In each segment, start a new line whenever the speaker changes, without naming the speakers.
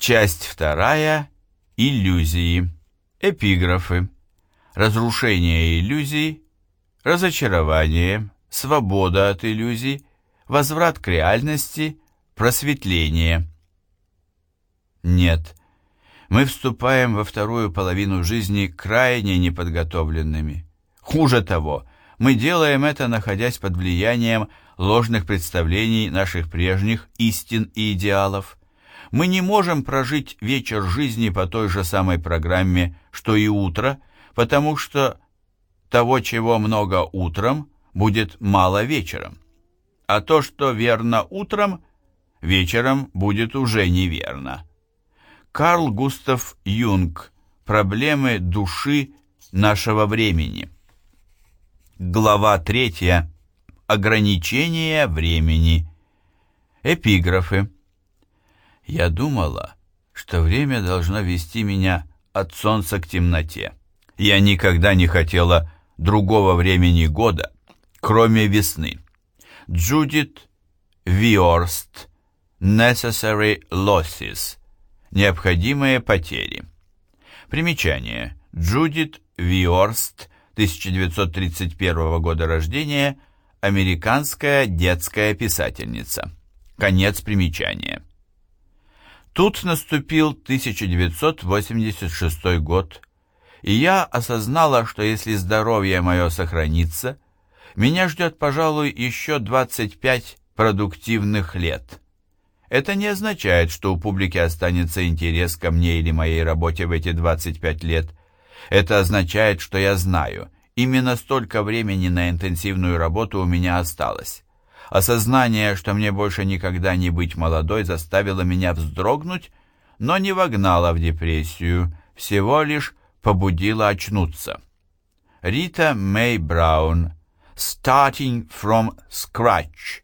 Часть вторая. Иллюзии. Эпиграфы. Разрушение иллюзий. Разочарование. Свобода от иллюзий. Возврат к реальности. Просветление. Нет. Мы вступаем во вторую половину жизни крайне неподготовленными. Хуже того, мы делаем это, находясь под влиянием ложных представлений наших прежних истин и идеалов. Мы не можем прожить вечер жизни по той же самой программе, что и утро, потому что того, чего много утром, будет мало вечером. А то, что верно утром, вечером будет уже неверно. Карл Густав Юнг. Проблемы души нашего времени. Глава 3. Ограничение времени. Эпиграфы. Я думала, что время должно вести меня от солнца к темноте. Я никогда не хотела другого времени года, кроме весны. Джудит Виорст. Necessary Losses. Необходимые потери. Примечание. Джудит Виорст, 1931 года рождения, американская детская писательница. Конец примечания. Тут наступил 1986 год, и я осознала, что если здоровье мое сохранится, меня ждет, пожалуй, еще 25 продуктивных лет. Это не означает, что у публики останется интерес ко мне или моей работе в эти 25 лет. Это означает, что я знаю, именно столько времени на интенсивную работу у меня осталось. Осознание, что мне больше никогда не быть молодой, заставило меня вздрогнуть, но не вогнало в депрессию, всего лишь побудило очнуться. Рита Мэй Браун «Starting from scratch»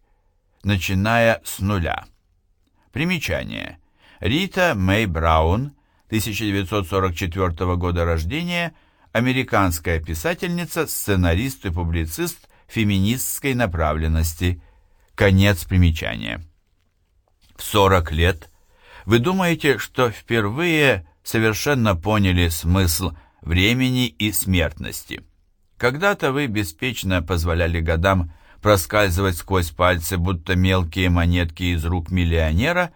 начиная с нуля. Примечание. Рита Мэй Браун, 1944 года рождения, американская писательница, сценарист и публицист феминистской направленности. Конец примечания. В 40 лет вы думаете, что впервые совершенно поняли смысл времени и смертности. Когда-то вы беспечно позволяли годам проскальзывать сквозь пальцы, будто мелкие монетки из рук миллионера,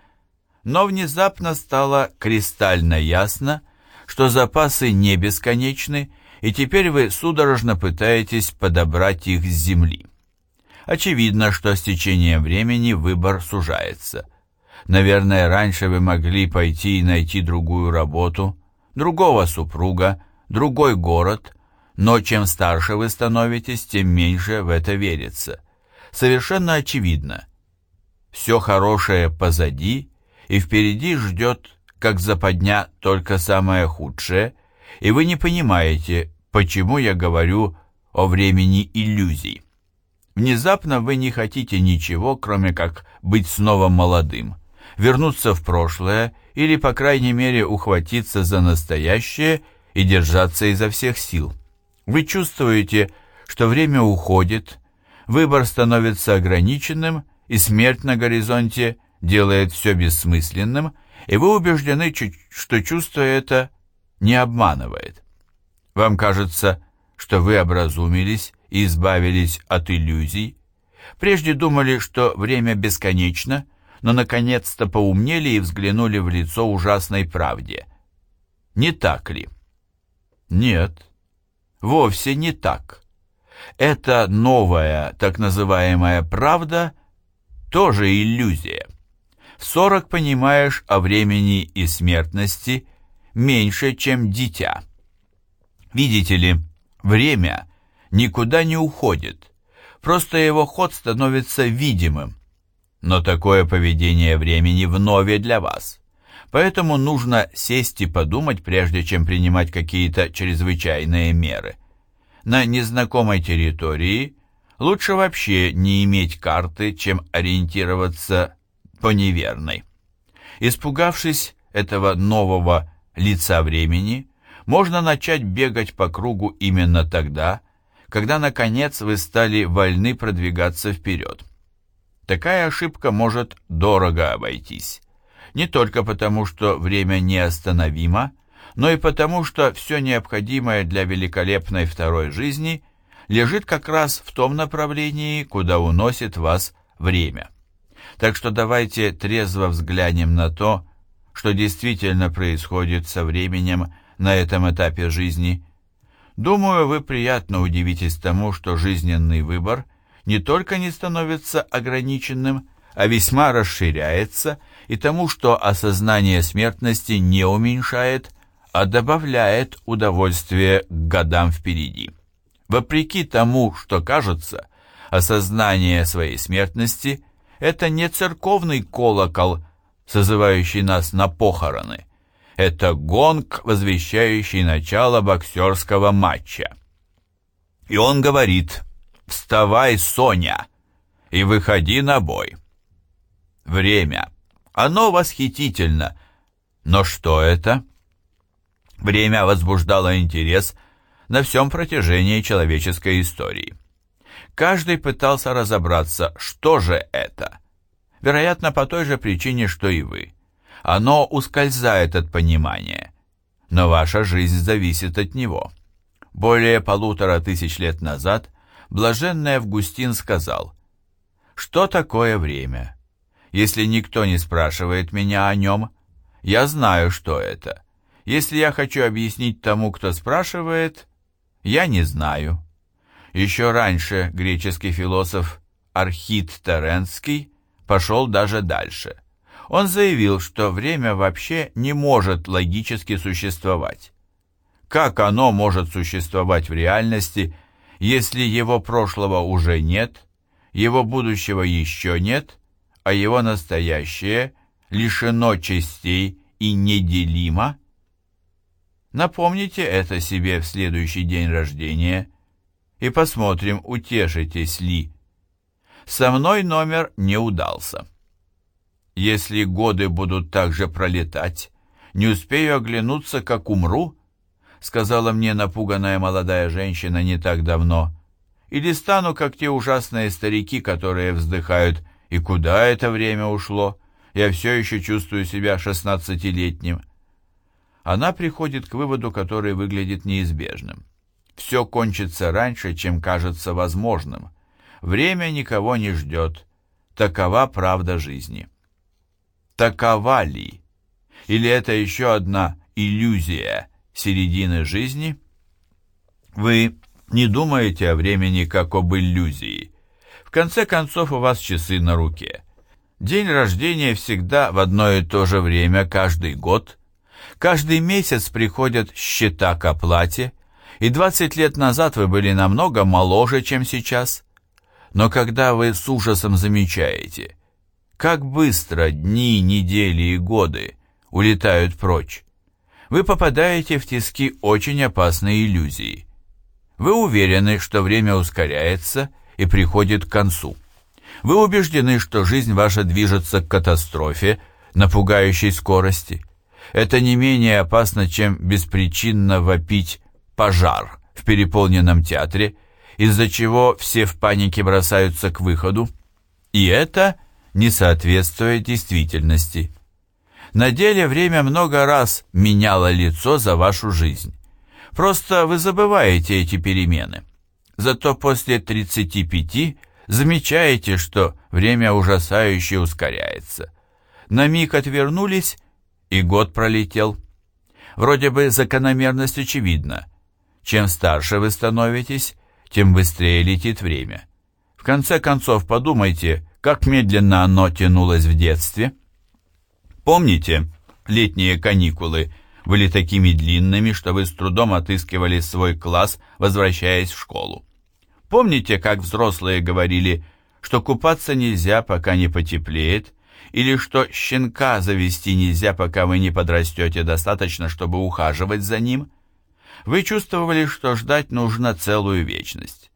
но внезапно стало кристально ясно, что запасы не бесконечны, и теперь вы судорожно пытаетесь подобрать их с земли. Очевидно, что с течением времени выбор сужается. Наверное, раньше вы могли пойти и найти другую работу, другого супруга, другой город – но чем старше вы становитесь, тем меньше в это верится. Совершенно очевидно. Все хорошее позади, и впереди ждет, как западня, только самое худшее, и вы не понимаете, почему я говорю о времени иллюзий. Внезапно вы не хотите ничего, кроме как быть снова молодым, вернуться в прошлое или, по крайней мере, ухватиться за настоящее и держаться изо всех сил. Вы чувствуете, что время уходит, выбор становится ограниченным, и смерть на горизонте делает все бессмысленным, и вы убеждены, что чувство это не обманывает. Вам кажется, что вы образумились и избавились от иллюзий. Прежде думали, что время бесконечно, но наконец-то поумнели и взглянули в лицо ужасной правде. Не так ли? Нет. Вовсе не так. Эта новая, так называемая правда, тоже иллюзия. В сорок понимаешь о времени и смертности меньше, чем дитя. Видите ли, время никуда не уходит, просто его ход становится видимым. Но такое поведение времени вновь для вас. Поэтому нужно сесть и подумать, прежде чем принимать какие-то чрезвычайные меры. На незнакомой территории лучше вообще не иметь карты, чем ориентироваться по неверной. Испугавшись этого нового лица времени, можно начать бегать по кругу именно тогда, когда, наконец, вы стали вольны продвигаться вперед. Такая ошибка может дорого обойтись. не только потому, что время неостановимо, но и потому, что все необходимое для великолепной второй жизни лежит как раз в том направлении, куда уносит вас время. Так что давайте трезво взглянем на то, что действительно происходит со временем на этом этапе жизни. Думаю, вы приятно удивитесь тому, что жизненный выбор не только не становится ограниченным, а весьма расширяется, и тому, что осознание смертности не уменьшает, а добавляет удовольствие к годам впереди. Вопреки тому, что кажется, осознание своей смертности – это не церковный колокол, созывающий нас на похороны. Это гонг, возвещающий начало боксерского матча. И он говорит «Вставай, Соня, и выходи на бой». Время. Оно восхитительно. Но что это? Время возбуждало интерес на всем протяжении человеческой истории. Каждый пытался разобраться, что же это. Вероятно, по той же причине, что и вы. Оно ускользает от понимания. Но ваша жизнь зависит от него. Более полутора тысяч лет назад блаженный Августин сказал, «Что такое время? Если никто не спрашивает меня о нем, я знаю, что это. Если я хочу объяснить тому, кто спрашивает, я не знаю». Еще раньше греческий философ Архит Теренский пошел даже дальше. Он заявил, что время вообще не может логически существовать. Как оно может существовать в реальности, если его прошлого уже нет, его будущего еще нет, а его настоящее лишено частей и неделимо? Напомните это себе в следующий день рождения и посмотрим, утешитесь ли со мной номер не удался. Если годы будут так же пролетать, не успею оглянуться, как умру, сказала мне напуганная молодая женщина не так давно, или стану, как те ужасные старики, которые вздыхают, и куда это время ушло, я все еще чувствую себя шестнадцатилетним. Она приходит к выводу, который выглядит неизбежным. Все кончится раньше, чем кажется возможным. Время никого не ждет. Такова правда жизни. Такова ли? Или это еще одна иллюзия середины жизни? Вы не думаете о времени как об иллюзии. В конце концов, у вас часы на руке. День рождения всегда в одно и то же время каждый год. Каждый месяц приходят счета к оплате, и 20 лет назад вы были намного моложе, чем сейчас – но когда вы с ужасом замечаете, как быстро дни, недели и годы улетают прочь, вы попадаете в тиски очень опасной иллюзии. Вы уверены, что время ускоряется и приходит к концу. Вы убеждены, что жизнь ваша движется к катастрофе на пугающей скорости. Это не менее опасно, чем беспричинно вопить «пожар» в переполненном театре – из-за чего все в панике бросаются к выходу. И это не соответствует действительности. На деле время много раз меняло лицо за вашу жизнь. Просто вы забываете эти перемены. Зато после 35 замечаете, что время ужасающе ускоряется. На миг отвернулись, и год пролетел. Вроде бы закономерность очевидна. Чем старше вы становитесь, тем быстрее летит время. В конце концов, подумайте, как медленно оно тянулось в детстве. Помните, летние каникулы были такими длинными, что вы с трудом отыскивали свой класс, возвращаясь в школу. Помните, как взрослые говорили, что купаться нельзя, пока не потеплеет, или что щенка завести нельзя, пока вы не подрастете достаточно, чтобы ухаживать за ним – вы чувствовали, что ждать нужно целую вечность.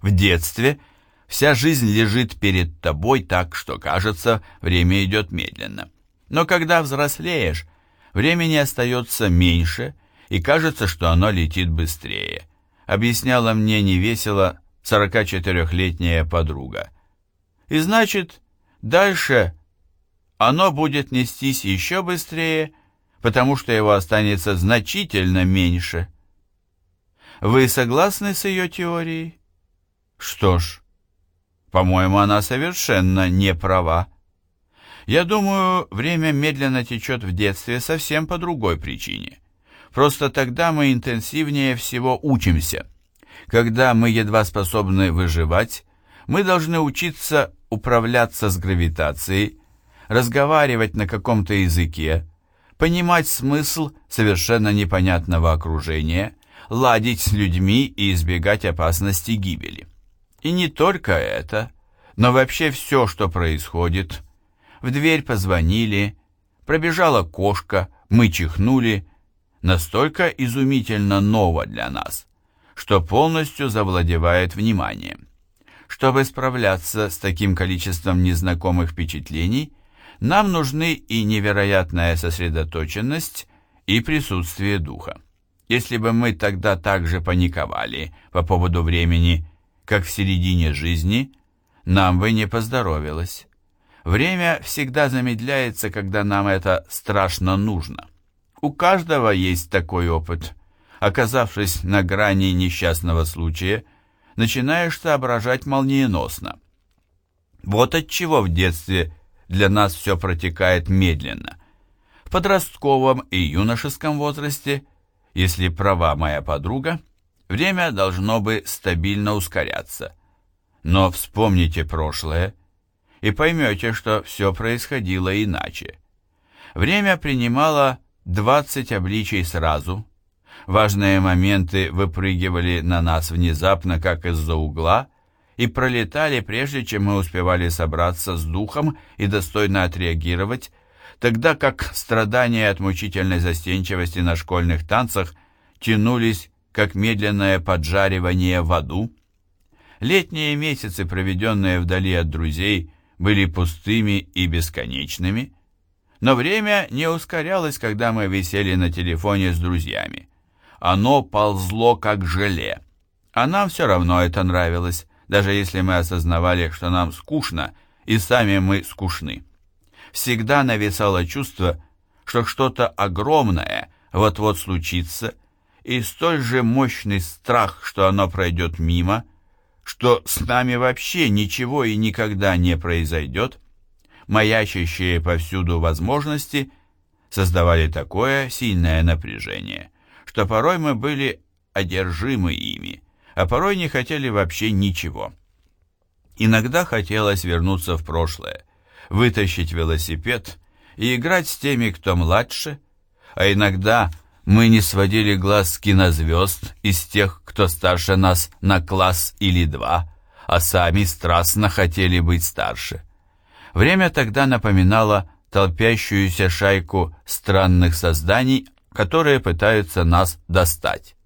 В детстве вся жизнь лежит перед тобой так, что кажется, время идет медленно. Но когда взрослеешь, времени остается меньше, и кажется, что оно летит быстрее, объясняла мне невесело 44-летняя подруга. И значит, дальше оно будет нестись еще быстрее, потому что его останется значительно меньше. Вы согласны с ее теорией? Что ж, по-моему, она совершенно не права. Я думаю, время медленно течет в детстве совсем по другой причине. Просто тогда мы интенсивнее всего учимся. Когда мы едва способны выживать, мы должны учиться управляться с гравитацией, разговаривать на каком-то языке, понимать смысл совершенно непонятного окружения, ладить с людьми и избегать опасности гибели. И не только это, но вообще все, что происходит. В дверь позвонили, пробежала кошка, мы чихнули, настолько изумительно ново для нас, что полностью завладевает вниманием. Чтобы справляться с таким количеством незнакомых впечатлений, нам нужны и невероятная сосредоточенность, и присутствие духа. Если бы мы тогда также паниковали по поводу времени, как в середине жизни, нам бы не поздоровилось. Время всегда замедляется, когда нам это страшно нужно. У каждого есть такой опыт. Оказавшись на грани несчастного случая, начинаешь соображать молниеносно. Вот от чего в детстве для нас все протекает медленно. В подростковом и юношеском возрасте, если права моя подруга, время должно бы стабильно ускоряться. Но вспомните прошлое и поймете, что все происходило иначе. Время принимало 20 обличий сразу. Важные моменты выпрыгивали на нас внезапно, как из-за угла, и пролетали, прежде чем мы успевали собраться с духом и достойно отреагировать, тогда как страдания от мучительной застенчивости на школьных танцах тянулись, как медленное поджаривание в аду. Летние месяцы, проведенные вдали от друзей, были пустыми и бесконечными, но время не ускорялось, когда мы висели на телефоне с друзьями. Оно ползло, как желе, а нам все равно это нравилось даже если мы осознавали, что нам скучно, и сами мы скучны. Всегда нависало чувство, что что-то огромное вот-вот случится, и столь же мощный страх, что оно пройдет мимо, что с нами вообще ничего и никогда не произойдет, маячащие повсюду возможности создавали такое сильное напряжение, что порой мы были одержимы ими, а порой не хотели вообще ничего. Иногда хотелось вернуться в прошлое, вытащить велосипед и играть с теми, кто младше, а иногда мы не сводили глаз с кинозвезд из тех, кто старше нас на класс или два, а сами страстно хотели быть старше. Время тогда напоминало толпящуюся шайку странных созданий, которые пытаются нас достать.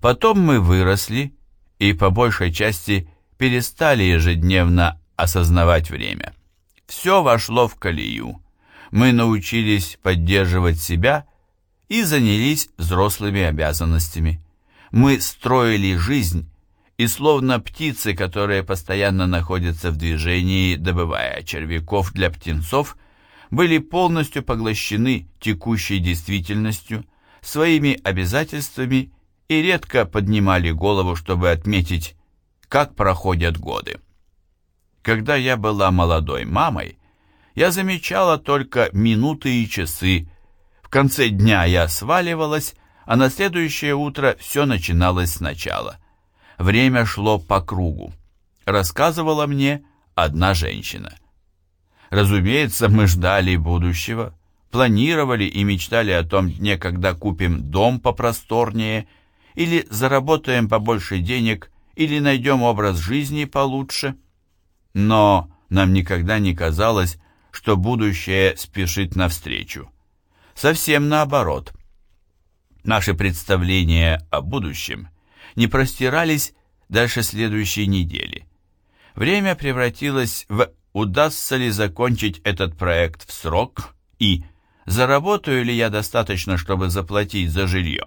Потом мы выросли и по большей части перестали ежедневно осознавать время. Все вошло в колею. Мы научились поддерживать себя и занялись взрослыми обязанностями. Мы строили жизнь, и словно птицы, которые постоянно находятся в движении, добывая червяков для птенцов, были полностью поглощены текущей действительностью, своими обязательствами и редко поднимали голову, чтобы отметить, как проходят годы. Когда я была молодой мамой, я замечала только минуты и часы. Конце дня я сваливалась, а на следующее утро все начиналось сначала. Время шло по кругу. Рассказывала мне одна женщина. Разумеется, мы ждали будущего, планировали и мечтали о том дне, когда купим дом попросторнее – или заработаем побольше денег, или найдем образ жизни получше. Но нам никогда не казалось, что будущее спешит навстречу. Совсем наоборот. Наши представления о будущем не простирались дальше следующей недели. Время превратилось в удастся ли закончить этот проект в срок и заработаю ли я достаточно, чтобы заплатить за жилье.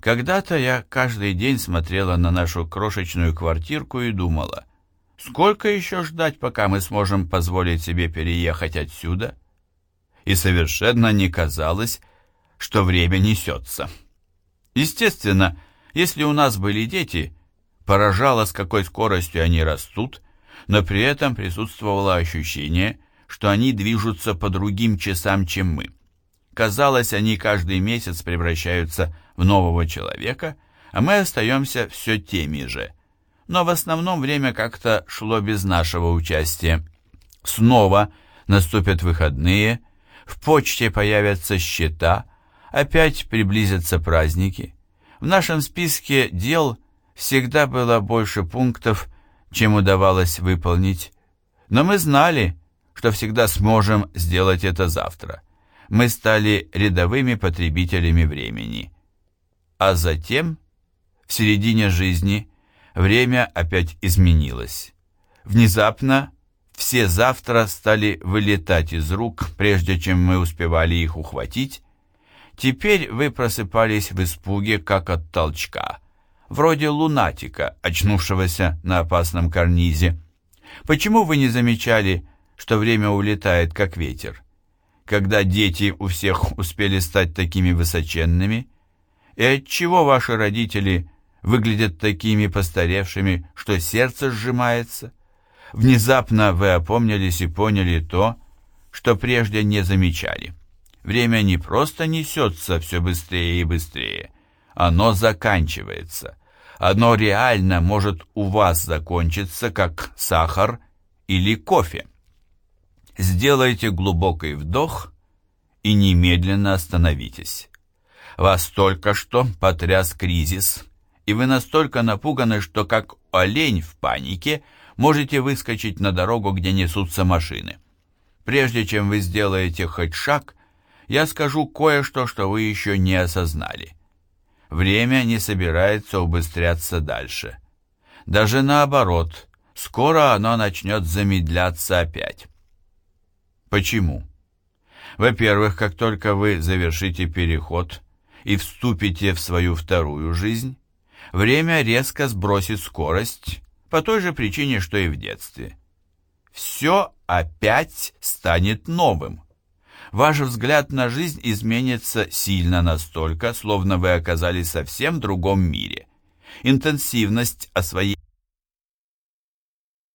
Когда-то я каждый день смотрела на нашу крошечную квартирку и думала, Сколько еще ждать, пока мы сможем позволить себе переехать отсюда? И совершенно не казалось, что время несется. Естественно, если у нас были дети, поражало, с какой скоростью они растут, но при этом присутствовало ощущение, что они движутся по другим часам, чем мы. Казалось, они каждый месяц превращаются в нового человека, а мы остаемся все теми же. Но в основном время как-то шло без нашего участия. Снова наступят выходные, в почте появятся счета, опять приблизятся праздники. В нашем списке дел всегда было больше пунктов, чем удавалось выполнить. Но мы знали, что всегда сможем сделать это завтра мы стали рядовыми потребителями времени. А затем, в середине жизни, время опять изменилось. Внезапно все завтра стали вылетать из рук, прежде чем мы успевали их ухватить. Теперь вы просыпались в испуге, как от толчка, вроде лунатика, очнувшегося на опасном карнизе. Почему вы не замечали, что время улетает, как ветер? когда дети у всех успели стать такими высоченными? И отчего ваши родители выглядят такими постаревшими, что сердце сжимается? Внезапно вы опомнились и поняли то, что прежде не замечали. Время не просто несется все быстрее и быстрее, оно заканчивается. Оно реально может у вас закончиться, как сахар или кофе. Сделайте глубокий вдох и немедленно остановитесь. Вас только что потряс кризис, и вы настолько напуганы, что как олень в панике можете выскочить на дорогу, где несутся машины. Прежде чем вы сделаете хоть шаг, я скажу кое-что, что вы еще не осознали. Время не собирается убыстряться дальше. Даже наоборот, скоро оно начнет замедляться опять. Почему? Во-первых, как только вы завершите переход и вступите в свою вторую жизнь, время резко сбросит скорость по той же причине, что и в детстве. Все опять станет новым. Ваш взгляд на жизнь изменится сильно настолько, словно вы оказались совсем в другом мире. Интенсивность освоения